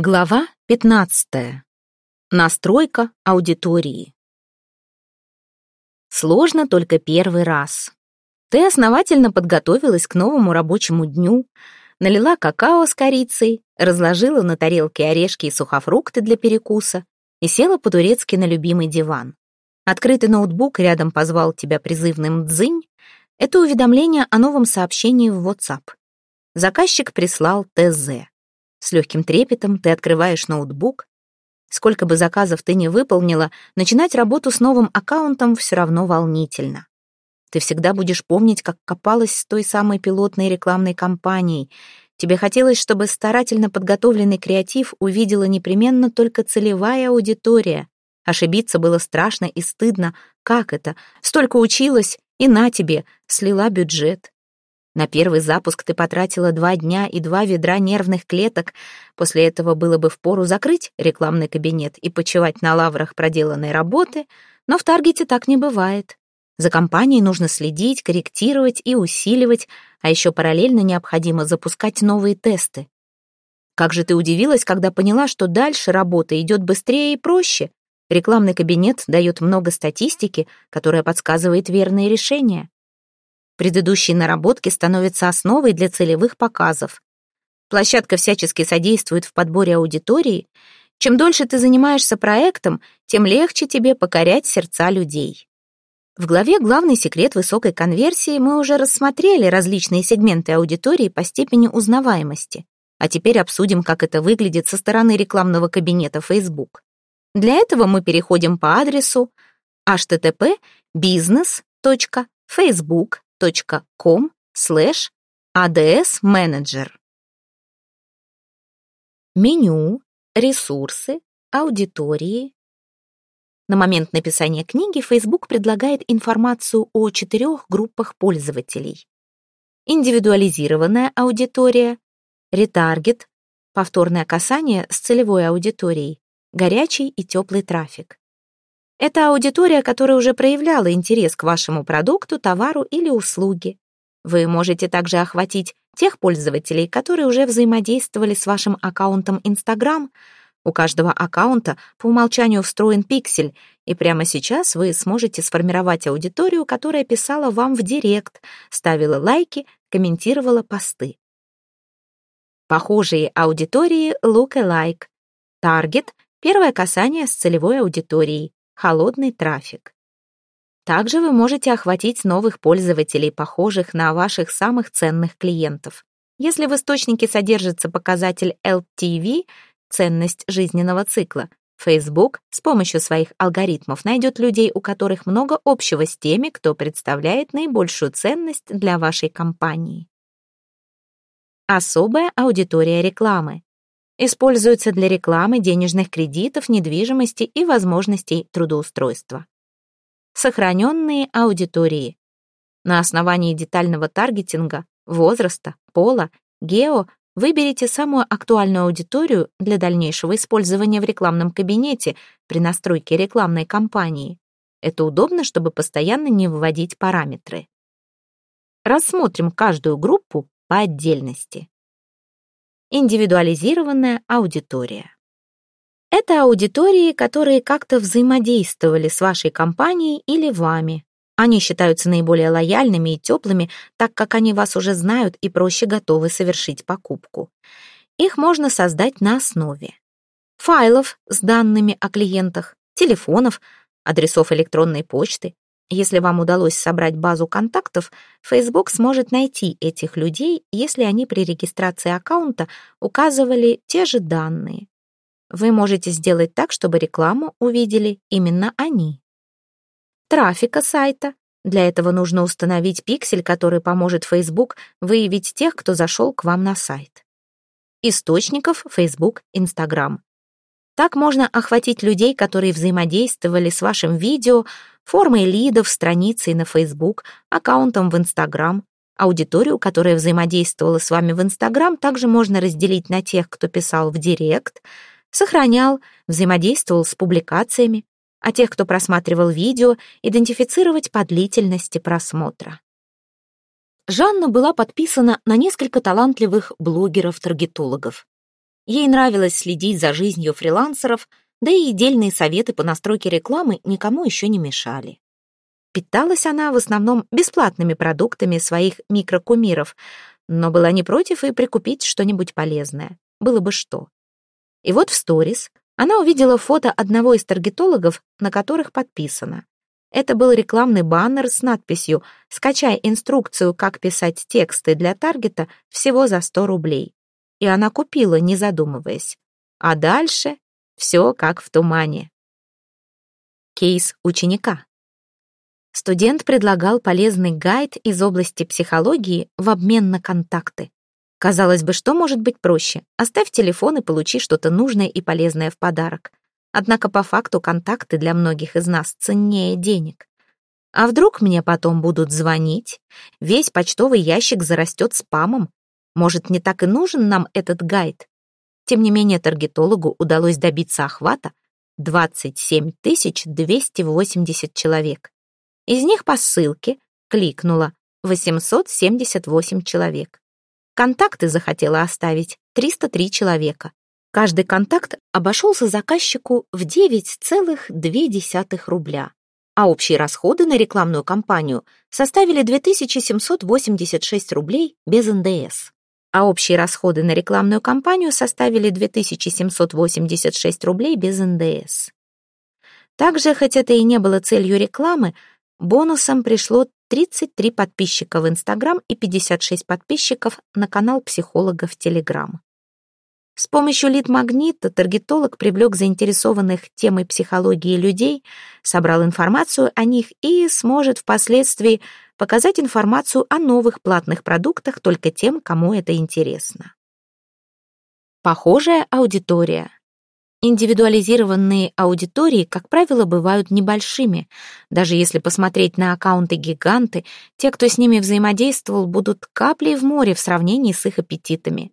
Глава 15. Настройка аудитории. Сложно только первый раз. Ты основательно подготовилась к новому рабочему дню, налила какао с корицей, разложила на тарелке орешки и сухофрукты для перекуса и села по-турецки на любимый диван. Открытый ноутбук рядом позвал тебя призывным «дзынь». Это уведомление о новом сообщении в WhatsApp. Заказчик прислал ТЗ. С легким трепетом ты открываешь ноутбук. Сколько бы заказов ты не выполнила, начинать работу с новым аккаунтом все равно волнительно. Ты всегда будешь помнить, как копалась с той самой пилотной рекламной кампанией. Тебе хотелось, чтобы старательно подготовленный креатив увидела непременно только целевая аудитория. Ошибиться было страшно и стыдно. Как это? Столько училась, и на тебе, слила бюджет. На первый запуск ты потратила два дня и два ведра нервных клеток. После этого было бы впору закрыть рекламный кабинет и почивать на лаврах проделанной работы, но в Таргете так не бывает. За компанией нужно следить, корректировать и усиливать, а еще параллельно необходимо запускать новые тесты. Как же ты удивилась, когда поняла, что дальше работа идет быстрее и проще? Рекламный кабинет дает много статистики, которая подсказывает верные решения. Предыдущие наработки становятся основой для целевых показов. Площадка всячески содействует в подборе аудитории. Чем дольше ты занимаешься проектом, тем легче тебе покорять сердца людей. В главе «Главный секрет высокой конверсии» мы уже рассмотрели различные сегменты аудитории по степени узнаваемости. А теперь обсудим, как это выглядит со стороны рекламного кабинета Facebook. Для этого мы переходим по адресу http business.facebook com slash ads-manager. Меню, ресурсы, аудитории. На момент написания книги Facebook предлагает информацию о четырех группах пользователей. Индивидуализированная аудитория, ретаргет, повторное касание с целевой аудиторией, горячий и теплый трафик. Это аудитория, которая уже проявляла интерес к вашему продукту, товару или услуге. Вы можете также охватить тех пользователей, которые уже взаимодействовали с вашим аккаунтом Instagram. У каждого аккаунта по умолчанию встроен пиксель, и прямо сейчас вы сможете сформировать аудиторию, которая писала вам в директ, ставила лайки, комментировала посты. Похожие аудитории look-alike. Таргет — первое касание с целевой аудиторией холодный трафик. Также вы можете охватить новых пользователей, похожих на ваших самых ценных клиентов. Если в источнике содержится показатель LTV, ценность жизненного цикла, Facebook с помощью своих алгоритмов найдет людей, у которых много общего с теми, кто представляет наибольшую ценность для вашей компании. Особая аудитория рекламы используются для рекламы денежных кредитов, недвижимости и возможностей трудоустройства. Сохраненные аудитории. На основании детального таргетинга, возраста, пола, гео выберите самую актуальную аудиторию для дальнейшего использования в рекламном кабинете при настройке рекламной кампании. Это удобно, чтобы постоянно не вводить параметры. Рассмотрим каждую группу по отдельности. Индивидуализированная аудитория. Это аудитории, которые как-то взаимодействовали с вашей компанией или вами. Они считаются наиболее лояльными и теплыми, так как они вас уже знают и проще готовы совершить покупку. Их можно создать на основе файлов с данными о клиентах, телефонов, адресов электронной почты, если вам удалось собрать базу контактов, Facebook сможет найти этих людей, если они при регистрации аккаунта указывали те же данные. Вы можете сделать так, чтобы рекламу увидели именно они. Трафика сайта. Для этого нужно установить пиксель, который поможет Facebook выявить тех, кто зашел к вам на сайт. Источников Facebook, Instagram. Так можно охватить людей, которые взаимодействовали с вашим видео, формой лидов, страницей на Facebook, аккаунтом в Instagram. Аудиторию, которая взаимодействовала с вами в Instagram, также можно разделить на тех, кто писал в Директ, сохранял, взаимодействовал с публикациями, а тех, кто просматривал видео, идентифицировать по длительности просмотра. Жанна была подписана на несколько талантливых блогеров-таргетологов. Ей нравилось следить за жизнью фрилансеров, да и дельные советы по настройке рекламы никому еще не мешали. Питалась она в основном бесплатными продуктами своих микрокумиров, но была не против и прикупить что-нибудь полезное. Было бы что. И вот в сторис она увидела фото одного из таргетологов, на которых подписано. Это был рекламный баннер с надписью «Скачай инструкцию, как писать тексты для таргета всего за 100 рублей». И она купила, не задумываясь. А дальше все как в тумане. Кейс ученика. Студент предлагал полезный гайд из области психологии в обмен на контакты. Казалось бы, что может быть проще? Оставь телефон и получи что-то нужное и полезное в подарок. Однако по факту контакты для многих из нас ценнее денег. А вдруг мне потом будут звонить? Весь почтовый ящик зарастет спамом. Может, не так и нужен нам этот гайд? Тем не менее, таргетологу удалось добиться охвата 27 280 человек. Из них по ссылке кликнуло 878 человек. Контакты захотела оставить 303 человека. Каждый контакт обошелся заказчику в 9,2 рубля, а общие расходы на рекламную кампанию составили 2786 рублей без НДС. А общие расходы на рекламную кампанию составили 2786 рублей без НДС. Также, хоть это и не было целью рекламы, бонусом пришло 33 подписчика в Инстаграм и 56 подписчиков на канал психолога в Телеграм. С помощью лид-магнита таргетолог привлек заинтересованных темой психологии людей, собрал информацию о них и сможет впоследствии показать информацию о новых платных продуктах только тем, кому это интересно. Похожая аудитория. Индивидуализированные аудитории, как правило, бывают небольшими. Даже если посмотреть на аккаунты-гиганты, те, кто с ними взаимодействовал, будут каплей в море в сравнении с их аппетитами.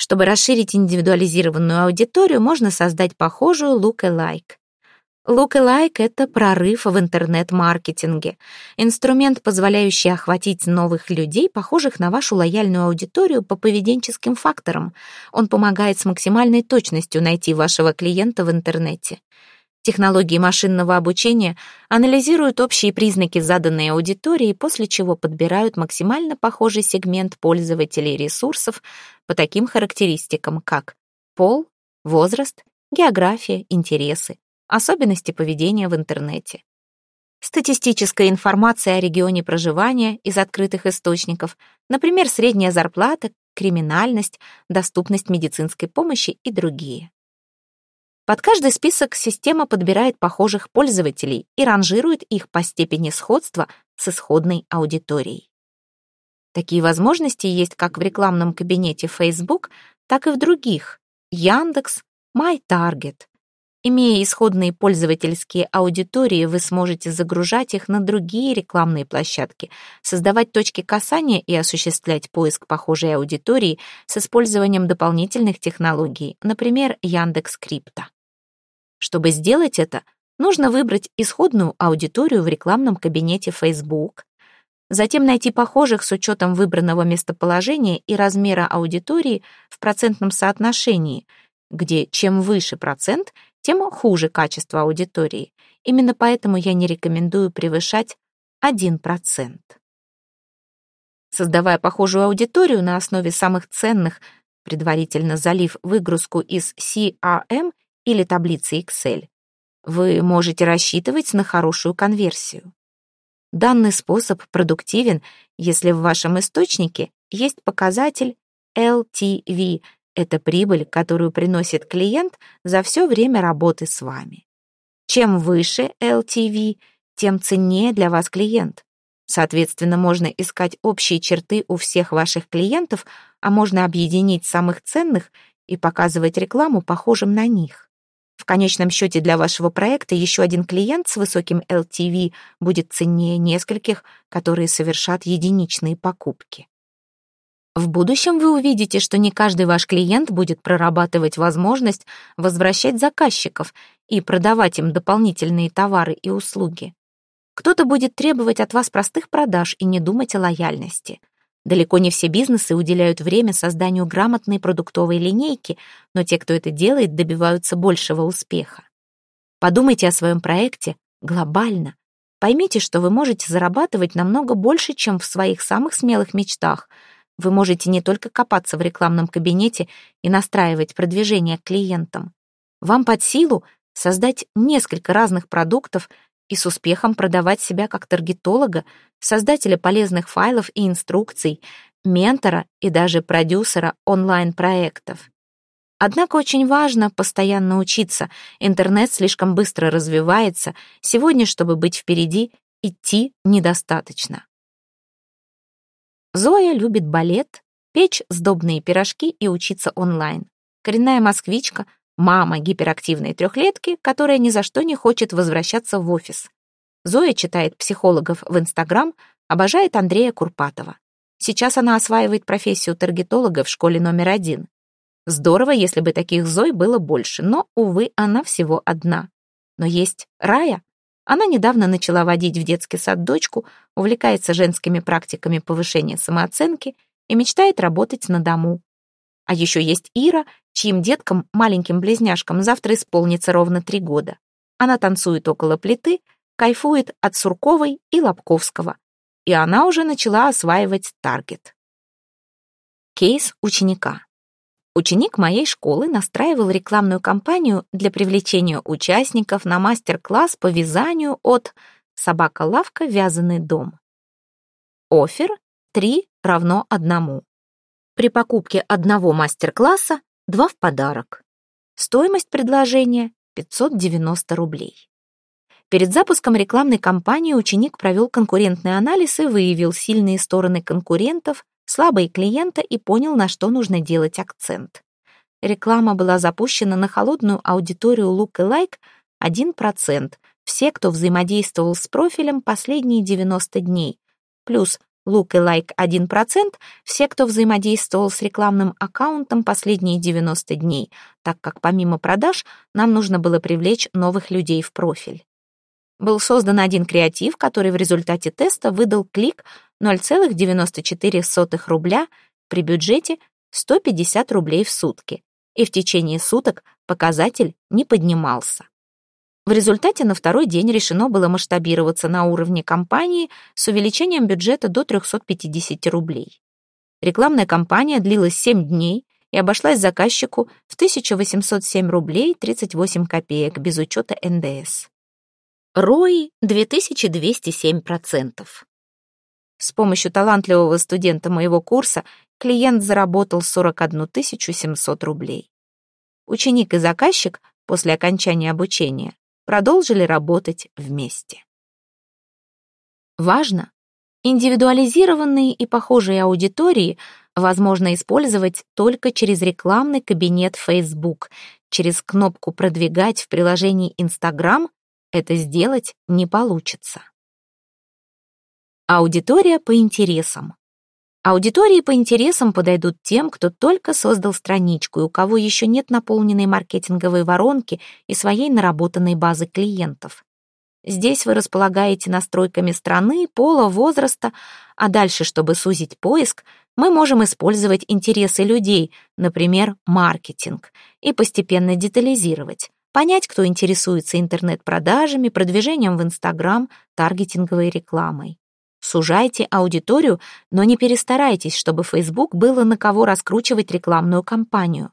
Чтобы расширить индивидуализированную аудиторию, можно создать похожую look-alike. Look-alike — это прорыв в интернет-маркетинге. Инструмент, позволяющий охватить новых людей, похожих на вашу лояльную аудиторию по поведенческим факторам. Он помогает с максимальной точностью найти вашего клиента в интернете. Технологии машинного обучения анализируют общие признаки заданной аудитории, после чего подбирают максимально похожий сегмент пользователей ресурсов по таким характеристикам, как пол, возраст, география, интересы особенности поведения в интернете. Статистическая информация о регионе проживания из открытых источников, например, средняя зарплата, криминальность, доступность медицинской помощи и другие. Под каждый список система подбирает похожих пользователей и ранжирует их по степени сходства с исходной аудиторией. Такие возможности есть как в рекламном кабинете Facebook, так и в других — Яндекс, MyTarget, Имея исходные пользовательские аудитории, вы сможете загружать их на другие рекламные площадки, создавать точки касания и осуществлять поиск похожей аудитории с использованием дополнительных технологий, например, Яндекс.Крипта. Чтобы сделать это, нужно выбрать исходную аудиторию в рекламном кабинете Facebook, затем найти похожих с учетом выбранного местоположения и размера аудитории в процентном соотношении, где чем выше процент – тем хуже качество аудитории. Именно поэтому я не рекомендую превышать 1%. Создавая похожую аудиторию на основе самых ценных, предварительно залив выгрузку из CRM или таблицы Excel, вы можете рассчитывать на хорошую конверсию. Данный способ продуктивен, если в вашем источнике есть показатель LTV это прибыль, которую приносит клиент за все время работы с вами. Чем выше LTV, тем ценнее для вас клиент. Соответственно, можно искать общие черты у всех ваших клиентов, а можно объединить самых ценных и показывать рекламу, похожим на них. В конечном счете для вашего проекта еще один клиент с высоким LTV будет ценнее нескольких, которые совершат единичные покупки. В будущем вы увидите, что не каждый ваш клиент будет прорабатывать возможность возвращать заказчиков и продавать им дополнительные товары и услуги. Кто-то будет требовать от вас простых продаж и не думать о лояльности. Далеко не все бизнесы уделяют время созданию грамотной продуктовой линейки, но те, кто это делает, добиваются большего успеха. Подумайте о своем проекте глобально. Поймите, что вы можете зарабатывать намного больше, чем в своих самых смелых мечтах. Вы можете не только копаться в рекламном кабинете и настраивать продвижение клиентам. Вам под силу создать несколько разных продуктов и с успехом продавать себя как таргетолога, создателя полезных файлов и инструкций, ментора и даже продюсера онлайн-проектов. Однако очень важно постоянно учиться. Интернет слишком быстро развивается. Сегодня, чтобы быть впереди, идти недостаточно. Зоя любит балет, печь сдобные пирожки и учиться онлайн. Коренная москвичка, Мама гиперактивной трехлетки, которая ни за что не хочет возвращаться в офис. Зоя читает психологов в Инстаграм, обожает Андрея Курпатова. Сейчас она осваивает профессию таргетолога в школе номер один. Здорово, если бы таких Зой было больше, но, увы, она всего одна. Но есть Рая. Она недавно начала водить в детский сад дочку, увлекается женскими практиками повышения самооценки и мечтает работать на дому. А еще есть Ира, чьим деткам, маленьким близняшкам, завтра исполнится ровно три года. Она танцует около плиты, кайфует от Сурковой и Лобковского. И она уже начала осваивать таргет. Кейс ученика. Ученик моей школы настраивал рекламную кампанию для привлечения участников на мастер-класс по вязанию от «Собака-лавка. Вязаный дом». Офер 3 равно 1. При покупке одного мастер-класса два в подарок. Стоимость предложения 590 рублей. Перед запуском рекламной кампании ученик провел конкурентный анализ и выявил сильные стороны конкурентов, слабые клиента и понял, на что нужно делать акцент. Реклама была запущена на холодную аудиторию Look и Like 1%, все, кто взаимодействовал с профилем последние 90 дней, плюс Лук и лайк 1%, все, кто взаимодействовал с рекламным аккаунтом последние 90 дней, так как помимо продаж нам нужно было привлечь новых людей в профиль. Был создан один креатив, который в результате теста выдал клик 0,94 рубля при бюджете 150 рублей в сутки, и в течение суток показатель не поднимался. В результате на второй день решено было масштабироваться на уровне компании с увеличением бюджета до 350 рублей. Рекламная кампания длилась 7 дней и обошлась заказчику в 1807 рублей 38 копеек без учета НДС. РОИ 2207%. С помощью талантливого студента моего курса клиент заработал 41 700 рублей. Ученик и заказчик после окончания обучения продолжили работать вместе. Важно! Индивидуализированные и похожие аудитории возможно использовать только через рекламный кабинет Facebook. Через кнопку «Продвигать» в приложении Instagram это сделать не получится. Аудитория по интересам. Аудитории по интересам подойдут тем, кто только создал страничку и у кого еще нет наполненной маркетинговой воронки и своей наработанной базы клиентов. Здесь вы располагаете настройками страны, пола, возраста, а дальше, чтобы сузить поиск, мы можем использовать интересы людей, например, маркетинг, и постепенно детализировать, понять, кто интересуется интернет-продажами, продвижением в Инстаграм, таргетинговой рекламой. Сужайте аудиторию, но не перестарайтесь, чтобы Facebook было на кого раскручивать рекламную кампанию.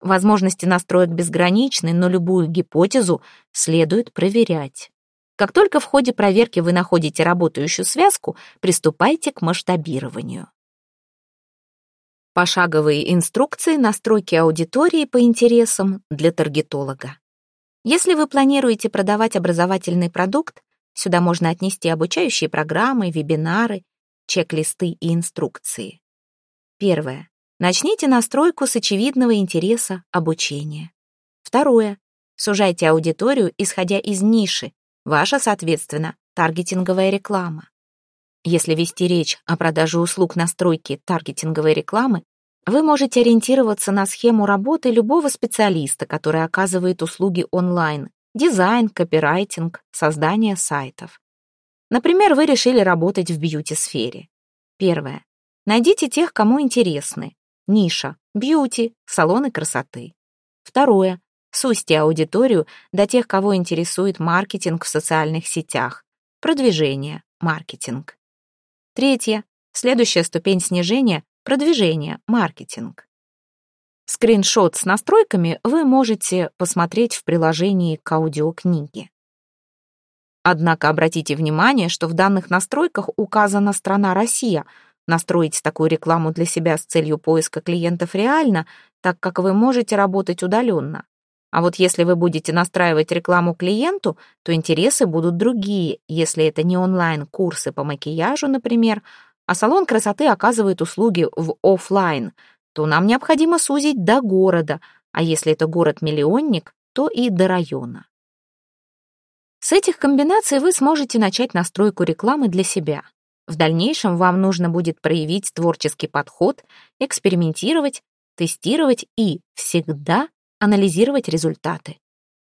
Возможности настроек безграничны, но любую гипотезу следует проверять. Как только в ходе проверки вы находите работающую связку, приступайте к масштабированию. Пошаговые инструкции настройки аудитории по интересам для таргетолога. Если вы планируете продавать образовательный продукт, Сюда можно отнести обучающие программы, вебинары, чек-листы и инструкции. Первое. Начните настройку с очевидного интереса обучения. Второе. Сужайте аудиторию, исходя из ниши. Ваша, соответственно, таргетинговая реклама. Если вести речь о продаже услуг настройки таргетинговой рекламы, вы можете ориентироваться на схему работы любого специалиста, который оказывает услуги онлайн, дизайн, копирайтинг, создание сайтов. Например, вы решили работать в бьюти-сфере. Первое. Найдите тех, кому интересны. Ниша – бьюти, салоны красоты. Второе. Сузьте аудиторию до тех, кого интересует маркетинг в социальных сетях. Продвижение, маркетинг. Третье. Следующая ступень снижения – продвижение, маркетинг. Скриншот с настройками вы можете посмотреть в приложении к аудиокниге. Однако обратите внимание, что в данных настройках указана страна Россия. Настроить такую рекламу для себя с целью поиска клиентов реально, так как вы можете работать удаленно. А вот если вы будете настраивать рекламу клиенту, то интересы будут другие, если это не онлайн-курсы по макияжу, например, а салон красоты оказывает услуги в офлайн, то нам необходимо сузить до города, а если это город-миллионник, то и до района. С этих комбинаций вы сможете начать настройку рекламы для себя. В дальнейшем вам нужно будет проявить творческий подход, экспериментировать, тестировать и всегда анализировать результаты.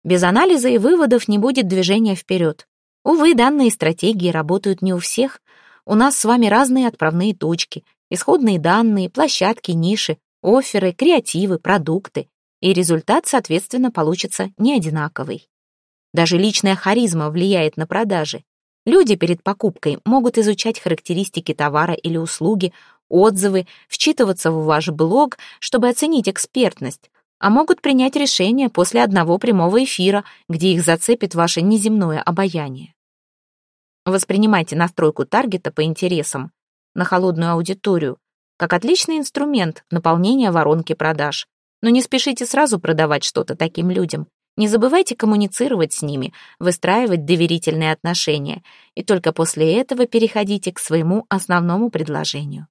Без анализа и выводов не будет движения вперед. Увы, данные стратегии работают не у всех. У нас с вами разные отправные точки, исходные данные, площадки, ниши, оферы, креативы, продукты. И результат, соответственно, получится не одинаковый. Даже личная харизма влияет на продажи. Люди перед покупкой могут изучать характеристики товара или услуги, отзывы, вчитываться в ваш блог, чтобы оценить экспертность, а могут принять решение после одного прямого эфира, где их зацепит ваше неземное обаяние. Воспринимайте настройку таргета по интересам на холодную аудиторию как отличный инструмент наполнения воронки продаж. Но не спешите сразу продавать что-то таким людям. Не забывайте коммуницировать с ними, выстраивать доверительные отношения, и только после этого переходите к своему основному предложению.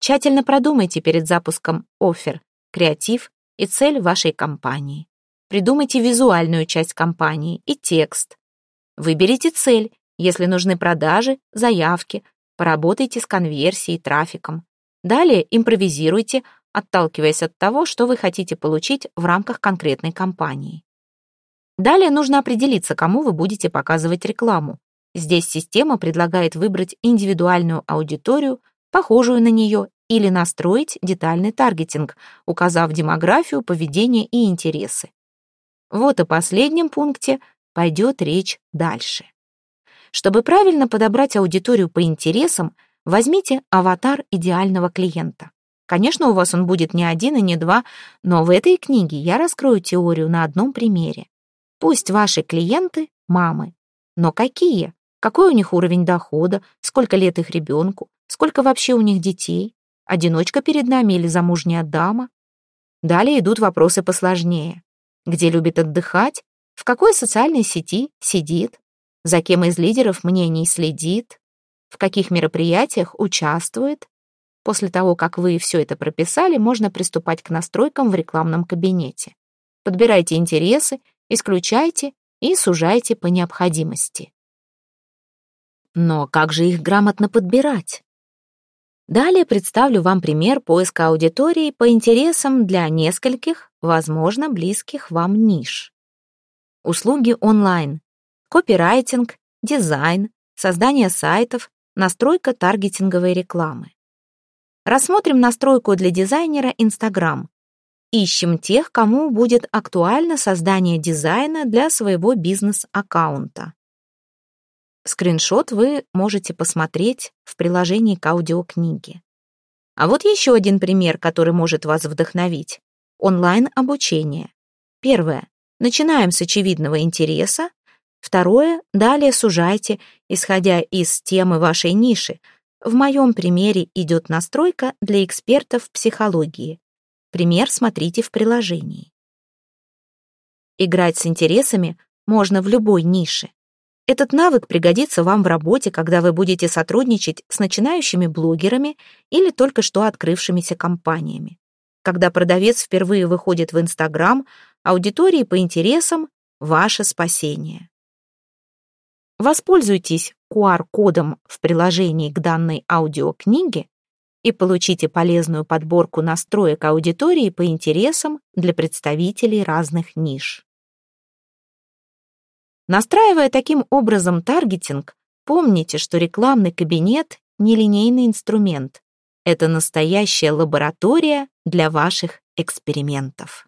Тщательно продумайте перед запуском офер, креатив и цель вашей компании. Придумайте визуальную часть компании и текст. Выберите цель, если нужны продажи, заявки, поработайте с конверсией, трафиком. Далее импровизируйте, отталкиваясь от того, что вы хотите получить в рамках конкретной компании. Далее нужно определиться, кому вы будете показывать рекламу. Здесь система предлагает выбрать индивидуальную аудиторию, похожую на нее или настроить детальный таргетинг, указав демографию, поведение и интересы. Вот о последнем пункте пойдет речь дальше. Чтобы правильно подобрать аудиторию по интересам, возьмите аватар идеального клиента. Конечно, у вас он будет не один и не два, но в этой книге я раскрою теорию на одном примере. Пусть ваши клиенты — мамы. Но какие? Какой у них уровень дохода? Сколько лет их ребенку? Сколько вообще у них детей? Одиночка перед нами или замужняя дама? Далее идут вопросы посложнее. Где любит отдыхать? В какой социальной сети сидит? За кем из лидеров мнений следит? В каких мероприятиях участвует? После того, как вы все это прописали, можно приступать к настройкам в рекламном кабинете. Подбирайте интересы, исключайте и сужайте по необходимости. Но как же их грамотно подбирать? Далее представлю вам пример поиска аудитории по интересам для нескольких, возможно, близких вам ниш. Услуги онлайн, копирайтинг, дизайн, создание сайтов, настройка таргетинговой рекламы. Рассмотрим настройку для дизайнера Instagram. Ищем тех, кому будет актуально создание дизайна для своего бизнес-аккаунта. Скриншот вы можете посмотреть в приложении к аудиокниге. А вот еще один пример, который может вас вдохновить. Онлайн-обучение. Первое. Начинаем с очевидного интереса. Второе. Далее сужайте, исходя из темы вашей ниши. В моем примере идет настройка для экспертов психологии. Пример смотрите в приложении. Играть с интересами можно в любой нише. Этот навык пригодится вам в работе, когда вы будете сотрудничать с начинающими блогерами или только что открывшимися компаниями. Когда продавец впервые выходит в Инстаграм, аудитории по интересам – ваше спасение. Воспользуйтесь QR-кодом в приложении к данной аудиокниге и получите полезную подборку настроек аудитории по интересам для представителей разных ниш. Настраивая таким образом таргетинг, помните, что рекламный кабинет — нелинейный инструмент. Это настоящая лаборатория для ваших экспериментов.